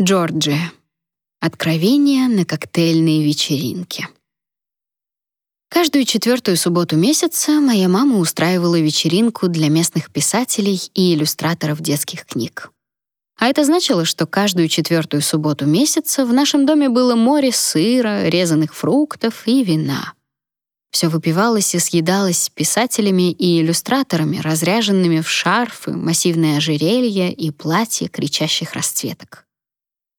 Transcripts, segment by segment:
Джорджия. Откровения на коктейльной вечеринке. Каждую четвертую субботу месяца моя мама устраивала вечеринку для местных писателей и иллюстраторов детских книг. А это значило, что каждую четвертую субботу месяца в нашем доме было море сыра, резаных фруктов и вина. Все выпивалось и съедалось писателями и иллюстраторами, разряженными в шарфы, массивные ожерелья и платья кричащих расцветок.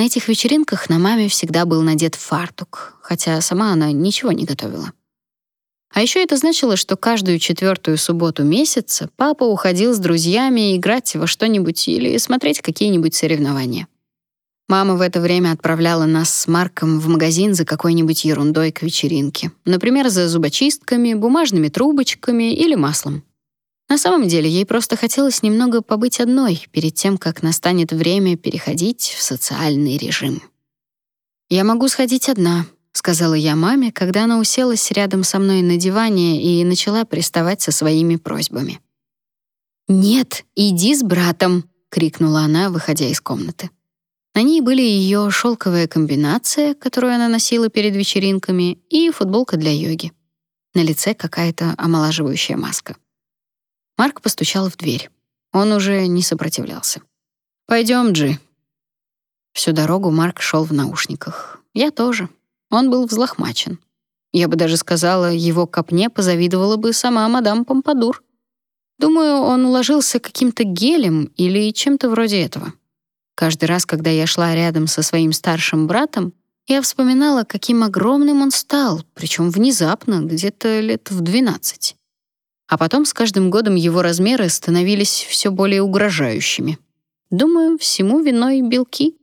На этих вечеринках на маме всегда был надет фартук, хотя сама она ничего не готовила. А еще это значило, что каждую четвертую субботу месяца папа уходил с друзьями играть во что-нибудь или смотреть какие-нибудь соревнования. Мама в это время отправляла нас с Марком в магазин за какой-нибудь ерундой к вечеринке. Например, за зубочистками, бумажными трубочками или маслом. На самом деле, ей просто хотелось немного побыть одной перед тем, как настанет время переходить в социальный режим. «Я могу сходить одна», — сказала я маме, когда она уселась рядом со мной на диване и начала приставать со своими просьбами. «Нет, иди с братом», — крикнула она, выходя из комнаты. На ней были ее шелковая комбинация, которую она носила перед вечеринками, и футболка для йоги. На лице какая-то омолаживающая маска. Марк постучал в дверь. Он уже не сопротивлялся. «Пойдем, Джи». Всю дорогу Марк шел в наушниках. Я тоже. Он был взлохмачен. Я бы даже сказала, его копне позавидовала бы сама мадам Помпадур. Думаю, он уложился каким-то гелем или чем-то вроде этого. Каждый раз, когда я шла рядом со своим старшим братом, я вспоминала, каким огромным он стал, причем внезапно, где-то лет в двенадцать а потом с каждым годом его размеры становились все более угрожающими. Думаю, всему виной белки.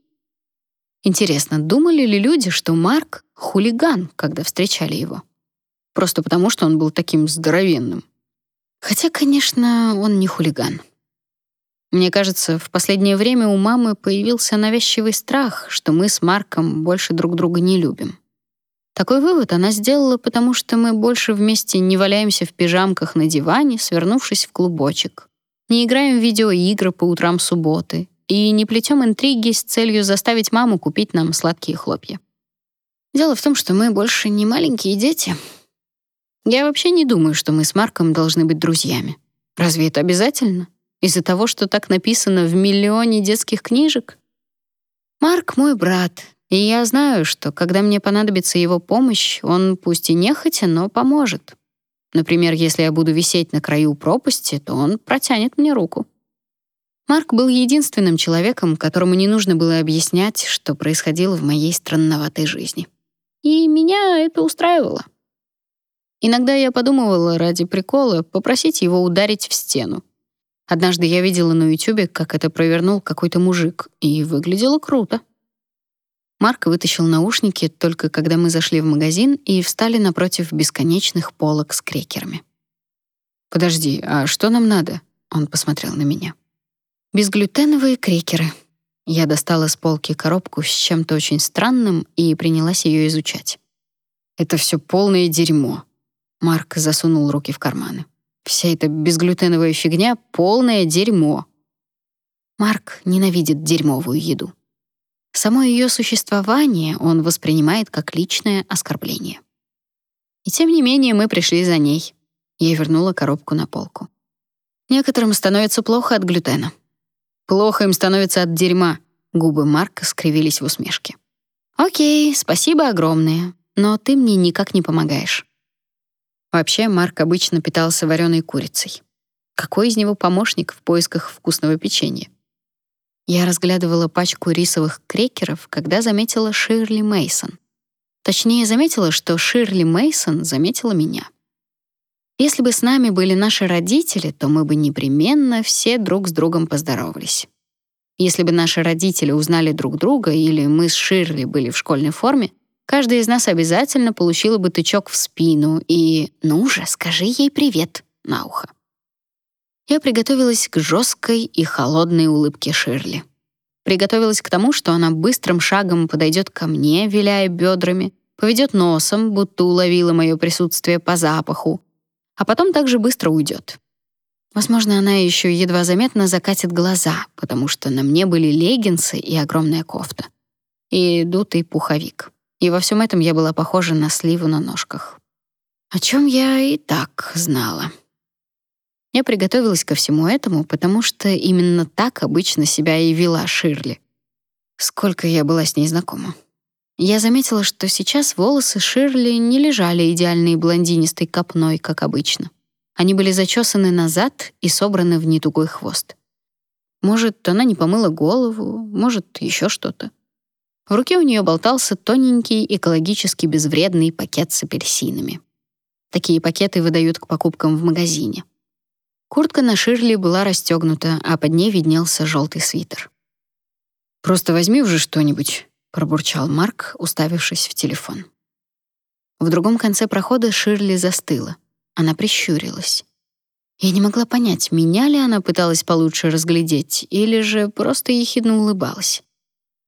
Интересно, думали ли люди, что Марк — хулиган, когда встречали его? Просто потому, что он был таким здоровенным. Хотя, конечно, он не хулиган. Мне кажется, в последнее время у мамы появился навязчивый страх, что мы с Марком больше друг друга не любим. Такой вывод она сделала, потому что мы больше вместе не валяемся в пижамках на диване, свернувшись в клубочек. Не играем в видеоигры по утрам субботы и не плетем интриги с целью заставить маму купить нам сладкие хлопья. Дело в том, что мы больше не маленькие дети. Я вообще не думаю, что мы с Марком должны быть друзьями. Разве это обязательно? Из-за того, что так написано в миллионе детских книжек? Марк мой брат, и я знаю, что когда мне понадобится его помощь, он пусть и нехотя, но поможет. Например, если я буду висеть на краю пропасти, то он протянет мне руку. Марк был единственным человеком, которому не нужно было объяснять, что происходило в моей странноватой жизни. И меня это устраивало. Иногда я подумывала ради прикола попросить его ударить в стену. Однажды я видела на YouTube, как это провернул какой-то мужик, и выглядело круто. Марк вытащил наушники только когда мы зашли в магазин и встали напротив бесконечных полок с крекерами. «Подожди, а что нам надо?» Он посмотрел на меня. «Безглютеновые крекеры». Я достала с полки коробку с чем-то очень странным и принялась ее изучать. «Это все полное дерьмо». Марк засунул руки в карманы. «Вся эта безглютеновая фигня — полное дерьмо». Марк ненавидит дерьмовую еду. Само ее существование он воспринимает как личное оскорбление. И тем не менее мы пришли за ней. Я вернула коробку на полку. Некоторым становится плохо от глютена. Плохо им становится от дерьма. Губы Марка скривились в усмешке. О'кей, спасибо огромное, но ты мне никак не помогаешь. Вообще, Марк обычно питался вареной курицей. Какой из него помощник в поисках вкусного печенья? Я разглядывала пачку рисовых крекеров, когда заметила Ширли Мейсон. Точнее, заметила, что Ширли Мейсон заметила меня. Если бы с нами были наши родители, то мы бы непременно все друг с другом поздоровались. Если бы наши родители узнали друг друга или мы с Ширли были в школьной форме, каждый из нас обязательно получила бы тычок в спину и «ну же, скажи ей привет» на ухо я приготовилась к жесткой и холодной улыбке Ширли. Приготовилась к тому, что она быстрым шагом подойдет ко мне, виляя бедрами, поведет носом, будто уловила мое присутствие по запаху, а потом также быстро уйдет. Возможно, она еще едва заметно закатит глаза, потому что на мне были леггинсы и огромная кофта. и дутый пуховик. И во всем этом я была похожа на сливу на ножках. О чем я и так знала. Я приготовилась ко всему этому, потому что именно так обычно себя и вела Ширли. Сколько я была с ней знакома. Я заметила, что сейчас волосы Ширли не лежали идеальной блондинистой копной, как обычно. Они были зачесаны назад и собраны в нетугой хвост. Может, она не помыла голову, может, еще что-то. В руке у нее болтался тоненький, экологически безвредный пакет с апельсинами. Такие пакеты выдают к покупкам в магазине. Куртка на Ширли была расстегнута, а под ней виднелся желтый свитер. «Просто возьми уже что-нибудь», — пробурчал Марк, уставившись в телефон. В другом конце прохода Ширли застыла. Она прищурилась. Я не могла понять, меня ли она пыталась получше разглядеть или же просто ехидно улыбалась.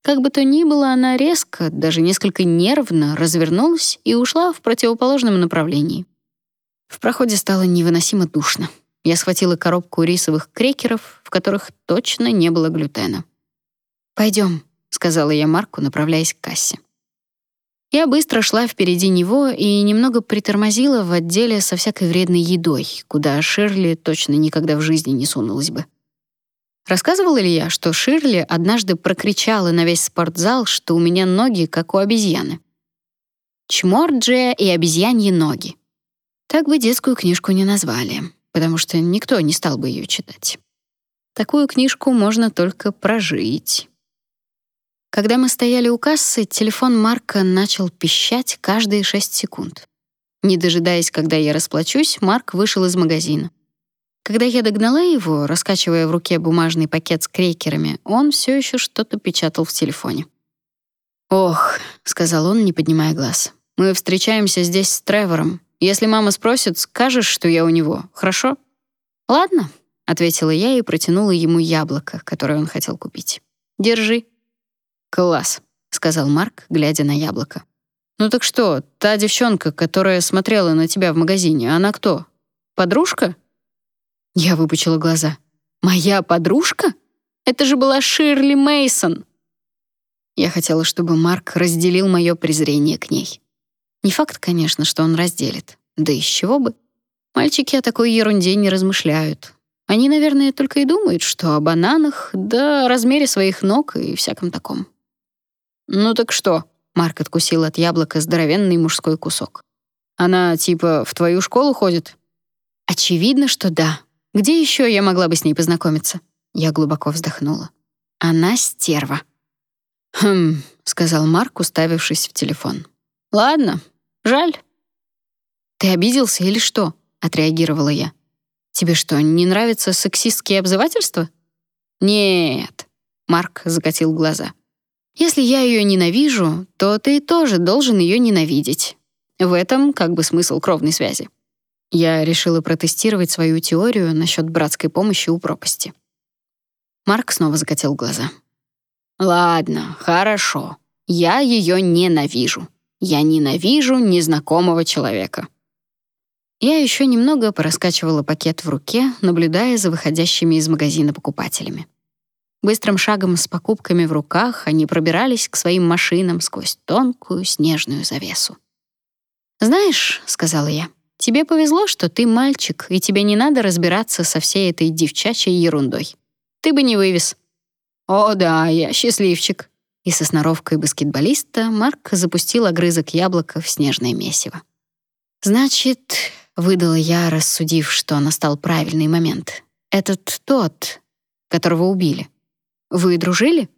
Как бы то ни было, она резко, даже несколько нервно развернулась и ушла в противоположном направлении. В проходе стало невыносимо душно. Я схватила коробку рисовых крекеров, в которых точно не было глютена. «Пойдем», — сказала я Марку, направляясь к кассе. Я быстро шла впереди него и немного притормозила в отделе со всякой вредной едой, куда Ширли точно никогда в жизни не сунулась бы. Рассказывала ли я, что Ширли однажды прокричала на весь спортзал, что у меня ноги, как у обезьяны? Чморджия и обезьяньи ноги. Так бы детскую книжку не назвали, потому что никто не стал бы ее читать. Такую книжку можно только прожить. Когда мы стояли у кассы, телефон Марка начал пищать каждые шесть секунд. Не дожидаясь, когда я расплачусь, Марк вышел из магазина. Когда я догнала его, раскачивая в руке бумажный пакет с крекерами, он все еще что-то печатал в телефоне. «Ох», — сказал он, не поднимая глаз, — «мы встречаемся здесь с Тревором. Если мама спросит, скажешь, что я у него, хорошо?» «Ладно», — ответила я и протянула ему яблоко, которое он хотел купить. «Держи». «Класс», — сказал Марк, глядя на яблоко. «Ну так что, та девчонка, которая смотрела на тебя в магазине, она кто? Подружка?» Я выпучила глаза. «Моя подружка? Это же была Ширли Мейсон. Я хотела, чтобы Марк разделил мое презрение к ней. Не факт, конечно, что он разделит. Да из чего бы? Мальчики о такой ерунде не размышляют. Они, наверное, только и думают, что о бананах, да о размере своих ног и всяком таком. «Ну так что?» — Марк откусил от яблока здоровенный мужской кусок. «Она, типа, в твою школу ходит?» «Очевидно, что да. Где еще я могла бы с ней познакомиться?» Я глубоко вздохнула. «Она стерва». «Хм», — сказал Марк, уставившись в телефон. «Ладно, жаль». «Ты обиделся или что?» — отреагировала я. «Тебе что, не нравятся сексистские обзывательства?» «Нет», — Марк закатил глаза. Если я ее ненавижу, то ты тоже должен ее ненавидеть. В этом как бы смысл кровной связи. Я решила протестировать свою теорию насчет братской помощи у пропасти. Марк снова закатил глаза. Ладно, хорошо. Я ее ненавижу. Я ненавижу незнакомого человека. Я еще немного пораскачивала пакет в руке, наблюдая за выходящими из магазина покупателями. Быстрым шагом с покупками в руках они пробирались к своим машинам сквозь тонкую снежную завесу. «Знаешь», — сказала я, — «тебе повезло, что ты мальчик, и тебе не надо разбираться со всей этой девчачьей ерундой. Ты бы не вывез». «О да, я счастливчик». И со сноровкой баскетболиста Марк запустил огрызок яблока в снежное месиво. «Значит», — выдала я, рассудив, что настал правильный момент, «этот тот, которого убили». Вы дружили?»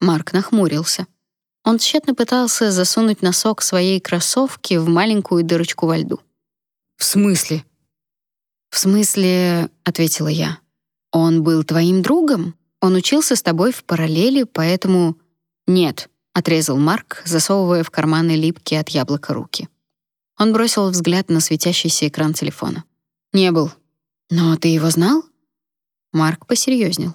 Марк нахмурился. Он тщетно пытался засунуть носок своей кроссовки в маленькую дырочку во льду. «В смысле?» «В смысле», — ответила я. «Он был твоим другом? Он учился с тобой в параллели, поэтому...» «Нет», — отрезал Марк, засовывая в карманы липкие от яблока руки. Он бросил взгляд на светящийся экран телефона. «Не был». «Но ты его знал?» Марк посерьезнел.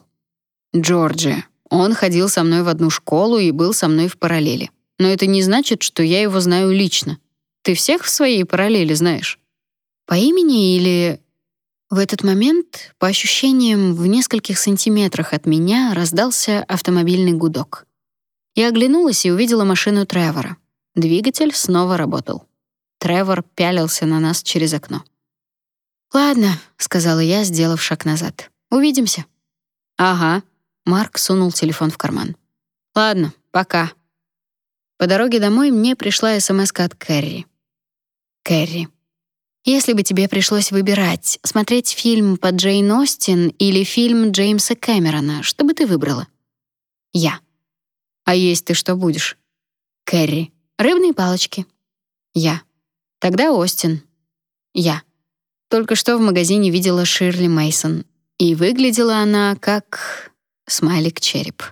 Джорджия. Он ходил со мной в одну школу и был со мной в параллели. Но это не значит, что я его знаю лично. Ты всех в своей параллели знаешь? По имени или... В этот момент, по ощущениям, в нескольких сантиметрах от меня раздался автомобильный гудок. Я оглянулась и увидела машину Тревора. Двигатель снова работал. Тревор пялился на нас через окно. «Ладно», — сказала я, сделав шаг назад. «Увидимся». «Ага». Марк сунул телефон в карман. «Ладно, пока». По дороге домой мне пришла смс от Кэрри. «Кэрри, если бы тебе пришлось выбирать, смотреть фильм по Джейн Остин или фильм Джеймса Кэмерона, что бы ты выбрала?» «Я». «А есть ты что будешь?» «Кэрри. Рыбные палочки». «Я». «Тогда Остин». «Я». Только что в магазине видела Ширли Мейсон, и выглядела она как смайлик-череп.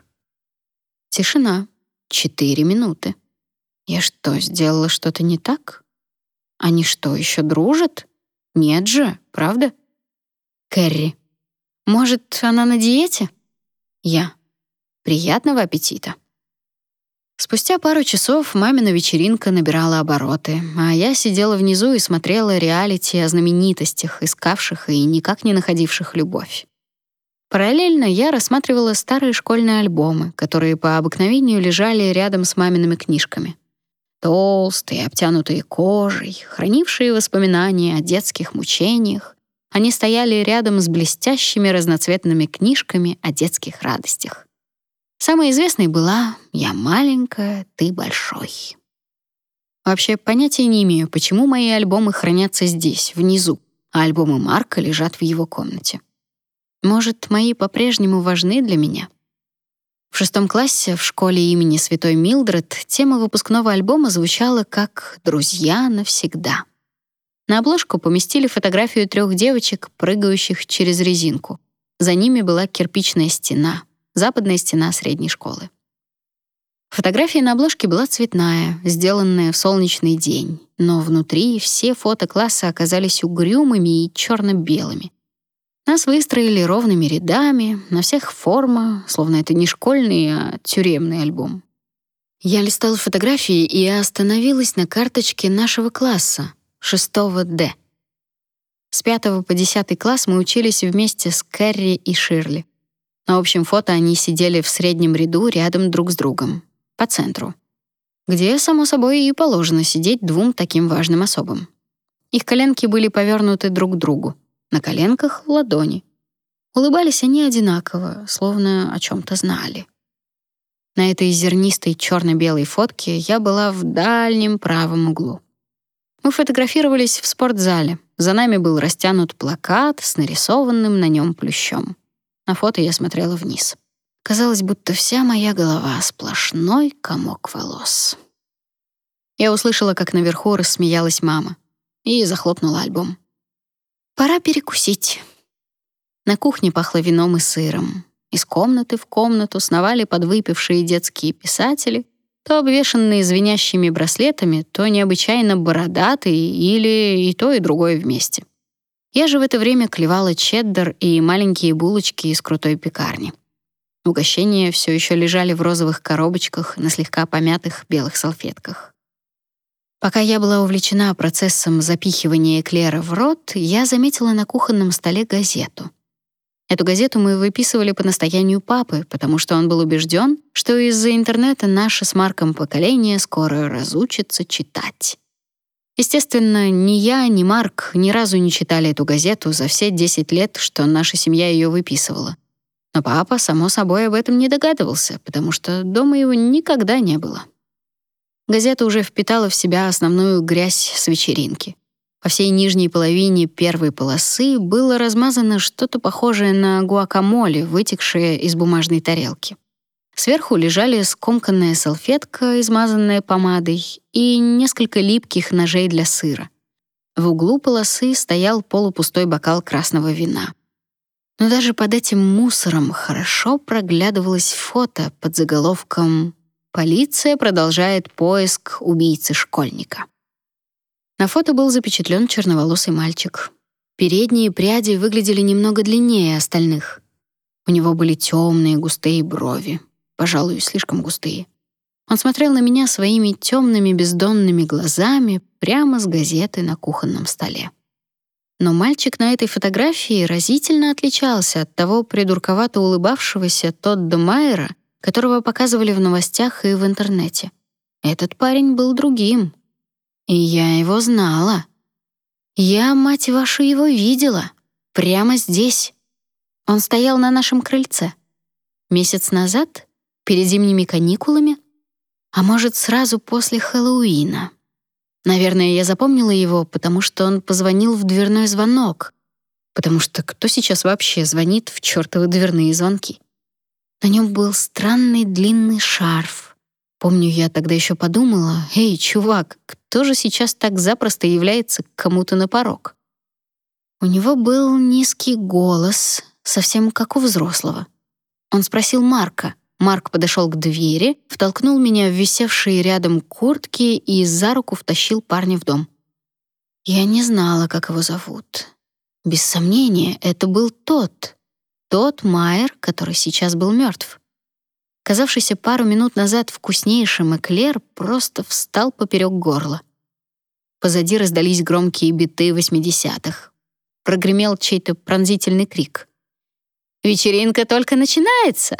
Тишина. Четыре минуты. Я что, сделала что-то не так? Они что, еще дружат? Нет же, правда? Кэрри. Может, она на диете? Я. Приятного аппетита. Спустя пару часов мамина вечеринка набирала обороты, а я сидела внизу и смотрела реалити о знаменитостях, искавших и никак не находивших любовь. Параллельно я рассматривала старые школьные альбомы, которые по обыкновению лежали рядом с мамиными книжками. Толстые, обтянутые кожей, хранившие воспоминания о детских мучениях, они стояли рядом с блестящими разноцветными книжками о детских радостях. Самой известной была «Я маленькая, ты большой». Вообще понятия не имею, почему мои альбомы хранятся здесь, внизу, а альбомы Марка лежат в его комнате. Может, мои по-прежнему важны для меня? В шестом классе в школе имени Святой Милдред тема выпускного альбома звучала как «Друзья навсегда». На обложку поместили фотографию трех девочек, прыгающих через резинку. За ними была кирпичная стена — западная стена средней школы. Фотография на обложке была цветная, сделанная в солнечный день, но внутри все фото класса оказались угрюмыми и черно белыми Нас выстроили ровными рядами, на всех форма, словно это не школьный, а тюремный альбом. Я листала фотографии и остановилась на карточке нашего класса, 6 Д. С 5 по 10 класс мы учились вместе с Кэрри и Ширли. На общем фото они сидели в среднем ряду рядом друг с другом, по центру, где, само собой, и положено сидеть двум таким важным особам. Их коленки были повернуты друг к другу, на коленках — ладони. Улыбались они одинаково, словно о чем то знали. На этой зернистой черно белой фотке я была в дальнем правом углу. Мы фотографировались в спортзале. За нами был растянут плакат с нарисованным на нем плющом. На фото я смотрела вниз. Казалось, будто вся моя голова — сплошной комок волос. Я услышала, как наверху рассмеялась мама, и захлопнула альбом. «Пора перекусить». На кухне пахло вином и сыром. Из комнаты в комнату сновали подвыпившие детские писатели, то обвешанные звенящими браслетами, то необычайно бородатые или и то, и другое вместе. Я же в это время клевала чеддер и маленькие булочки из крутой пекарни. Угощения все еще лежали в розовых коробочках на слегка помятых белых салфетках. Пока я была увлечена процессом запихивания эклера в рот, я заметила на кухонном столе газету. Эту газету мы выписывали по настоянию папы, потому что он был убежден, что из-за интернета наше с Марком поколение скоро разучится читать. Естественно, ни я, ни Марк ни разу не читали эту газету за все 10 лет, что наша семья ее выписывала. Но папа, само собой, об этом не догадывался, потому что дома его никогда не было. Газета уже впитала в себя основную грязь с вечеринки. По всей нижней половине первой полосы было размазано что-то похожее на гуакамоле, вытекшее из бумажной тарелки. Сверху лежали скомканная салфетка, измазанная помадой, и несколько липких ножей для сыра. В углу полосы стоял полупустой бокал красного вина. Но даже под этим мусором хорошо проглядывалось фото под заголовком «Полиция продолжает поиск убийцы школьника». На фото был запечатлен черноволосый мальчик. Передние пряди выглядели немного длиннее остальных. У него были темные густые брови, пожалуй, слишком густые. Он смотрел на меня своими темными бездонными глазами прямо с газеты на кухонном столе. Но мальчик на этой фотографии разительно отличался от того придурковато улыбавшегося Тодда Майера, которого показывали в новостях и в интернете. Этот парень был другим. И я его знала. Я, мать вашу, его видела. Прямо здесь. Он стоял на нашем крыльце. Месяц назад, перед зимними каникулами, а может, сразу после Хэллоуина. Наверное, я запомнила его, потому что он позвонил в дверной звонок. Потому что кто сейчас вообще звонит в чёртовы дверные звонки? На нем был странный длинный шарф. Помню, я тогда еще подумала, «Эй, чувак, кто же сейчас так запросто является кому-то на порог?» У него был низкий голос, совсем как у взрослого. Он спросил Марка. Марк подошел к двери, втолкнул меня в висевшие рядом куртки и за руку втащил парня в дом. Я не знала, как его зовут. Без сомнения, это был тот, тот Майер, который сейчас был мертв. Казавшийся пару минут назад вкуснейшим эклер просто встал поперек горла. Позади раздались громкие биты восьмидесятых. Прогремел чей-то пронзительный крик. «Вечеринка только начинается!»